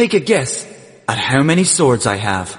Take a guess at how many swords I have.